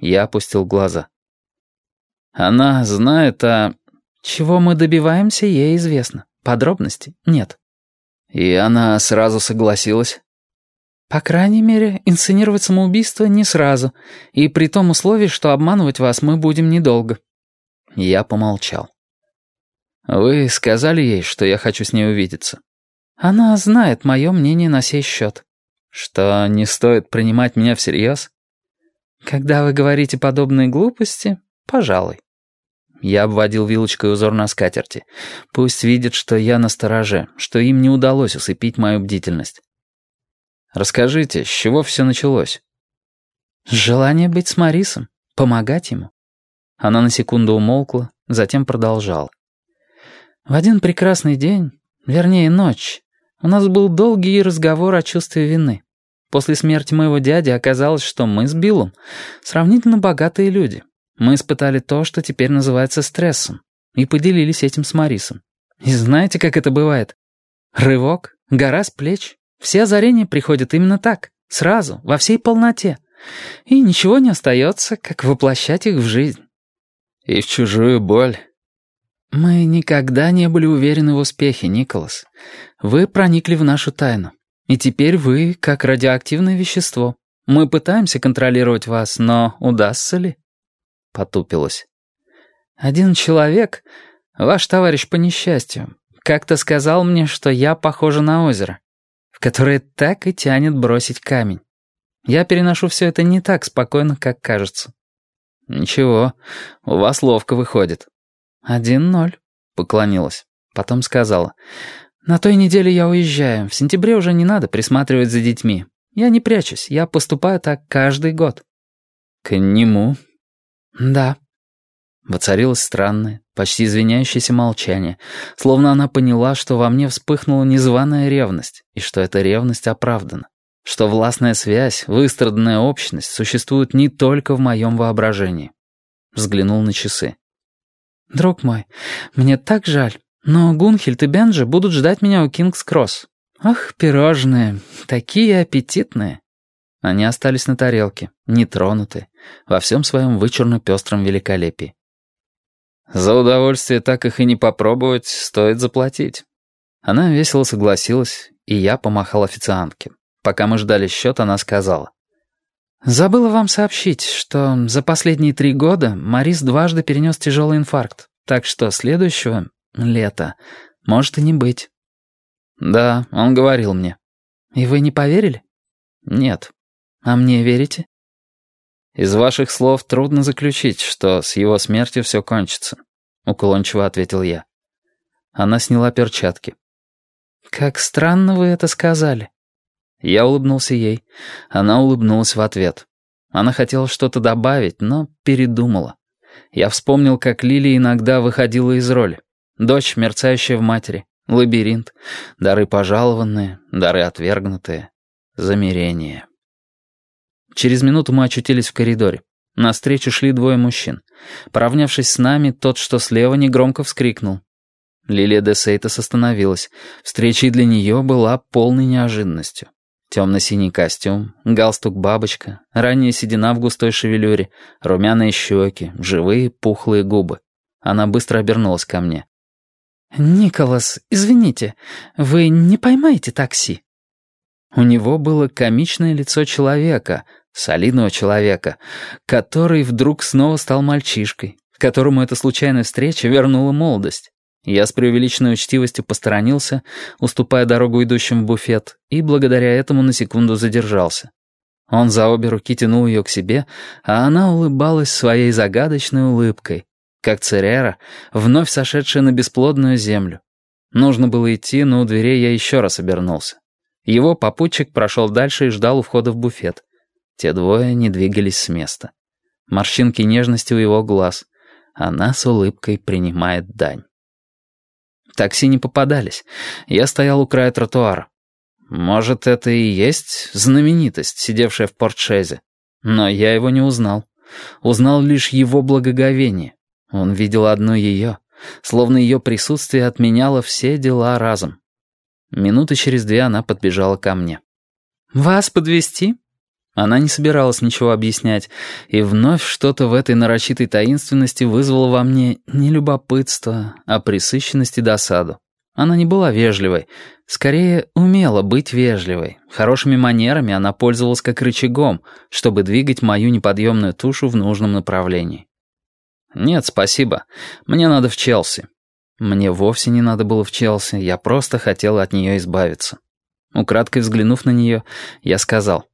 Я опустил глаза. Она знает о... Чего мы добиваемся, ей известно. Подробностей нет. И она сразу согласилась? По крайней мере, инсценировать самоубийство не сразу, и при том условии, что обманывать вас мы будем недолго. Я помолчал. Вы сказали ей, что я хочу с ней увидеться? Она знает мое мнение на сей счет. Что не стоит принимать меня всерьез? Когда вы говорите подобные глупости, пожалуй. Я обводил вилочкой узор на скатерти. Пусть видят, что я на стороже, что им не удалось усыпить мою бдительность. Расскажите, с чего все началось? Желание быть с Марисом, помогать ему. Она на секунду умолкла, затем продолжала. В один прекрасный день, вернее ночь, у нас был долгий разговор о чувстве вины. После смерти моего дяди оказалось, что мы с Биллом сравнительно богатые люди. Мы испытали то, что теперь называется стрессом, и поделились этим с Марисом. И знаете, как это бывает? Рывок, гора с плеч. Все озарения приходят именно так, сразу, во всей полноте. И ничего не остается, как воплощать их в жизнь. И в чужую боль. Мы никогда не были уверены в успехе, Николас. Вы проникли в нашу тайну. И теперь вы как радиоактивное вещество. Мы пытаемся контролировать вас, но удастся ли? Потупилась. Один человек, ваш товарищ по несчастью, как-то сказал мне, что я похожа на озеро, в которое так и тянет бросить камень. Я переношу все это не так спокойно, как кажется. «Ничего, у вас ловко выходит». «Один ноль», — поклонилась. Потом сказала. «На той неделе я уезжаю. В сентябре уже не надо присматривать за детьми. Я не прячусь, я поступаю так каждый год». «К нему?» «Да». Воцарилось странное, почти извиняющееся молчание, словно она поняла, что во мне вспыхнула незваная ревность, и что эта ревность оправдана, что властная связь, выстраданная общность существует не только в моем воображении. Взглянул на часы. «Друг мой, мне так жаль, но Гунхельд и Бенджи будут ждать меня у Кингс-Кросс. Ах, пирожные, такие аппетитные!» Они остались на тарелке, нетронутые, во всем своем вычурно-пестром великолепии. За удовольствие так их и не попробовать, стоит заплатить. Она весело согласилась, и я помахал официантке. Пока мы ждали счет, она сказала. «Забыла вам сообщить, что за последние три года Марис дважды перенес тяжелый инфаркт, так что следующего лета может и не быть». «Да, он говорил мне». «И вы не поверили?» «Нет». «А мне верите?» «Из ваших слов трудно заключить, что с его смертью все кончится», — уклончиво ответил я. Она сняла перчатки. «Как странно вы это сказали». Я улыбнулся ей. Она улыбнулась в ответ. Она хотела что-то добавить, но передумала. Я вспомнил, как Лили иногда выходила из роли. Дочь, мерцающая в матери, лабиринт, дары пожалованные, дары отвергнутые, замирение. Через минуту мы очутились в коридоре. Навстречу шли двое мужчин. Поравнявшись с нами, тот, что слева, негромко вскрикнул. Лилия де Сейтас остановилась. Встреча для нее была полной неожиданностью. Темно-синий костюм, галстук-бабочка, ранняя седина в густой шевелюре, румяные щеки, живые пухлые губы. Она быстро обернулась ко мне. «Николас, извините, вы не поймаете такси?» У него было комичное лицо человека, солидного человека, который вдруг снова стал мальчишкой, которому эта случайная встреча вернула молодость. Я с преувеличенной учтивостью посторонился, уступая дорогу идущим в буфет, и благодаря этому на секунду задержался. Он за обе руки тянул ее к себе, а она улыбалась своей загадочной улыбкой, как Церера, вновь сошедшая на бесплодную землю. Нужно было идти, но у дверей я еще раз обернулся. Его попутчик прошел дальше и ждал у входа в буфет. Те двое не двигались с места. Морщинки нежности у его глаз. Она с улыбкой принимает дань. Такси не попадались. Я стоял у края тротуара. Может, это и есть знаменитость, сидевшая в портшезе. Но я его не узнал. Узнал лишь его благоговение. Он видел одну ее, словно ее присутствие отменяло все дела разом. Минуты через две она подбежала ко мне. «Вас подвести? Она не собиралась ничего объяснять, и вновь что-то в этой нарочитой таинственности вызвало во мне не любопытство, а присыщенность и досаду. Она не была вежливой, скорее умела быть вежливой. Хорошими манерами она пользовалась как рычагом, чтобы двигать мою неподъемную тушу в нужном направлении. «Нет, спасибо. Мне надо в Челси». Мне вовсе не надо было в Челси, я просто хотел от нее избавиться. Украдкой взглянув на нее, я сказал,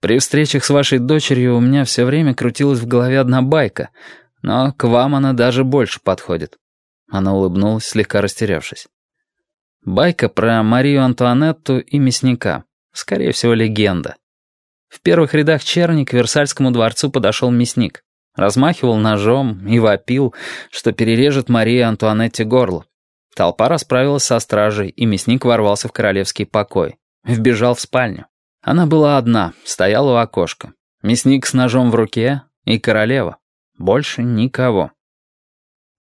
«При встречах с вашей дочерью у меня все время крутилась в голове одна байка, но к вам она даже больше подходит». Она улыбнулась, слегка растерявшись. Байка про Марию Антуанетту и мясника. Скорее всего, легенда. В первых рядах черни к Версальскому дворцу подошел мясник. Размахивал ножом и вопил, что перережет Марии Антуанетте горло. Толпа расправилась со стражей, и мясник ворвался в королевский покой. Вбежал в спальню. Она была одна, стояла у окошка. Мясник с ножом в руке и королева. Больше никого.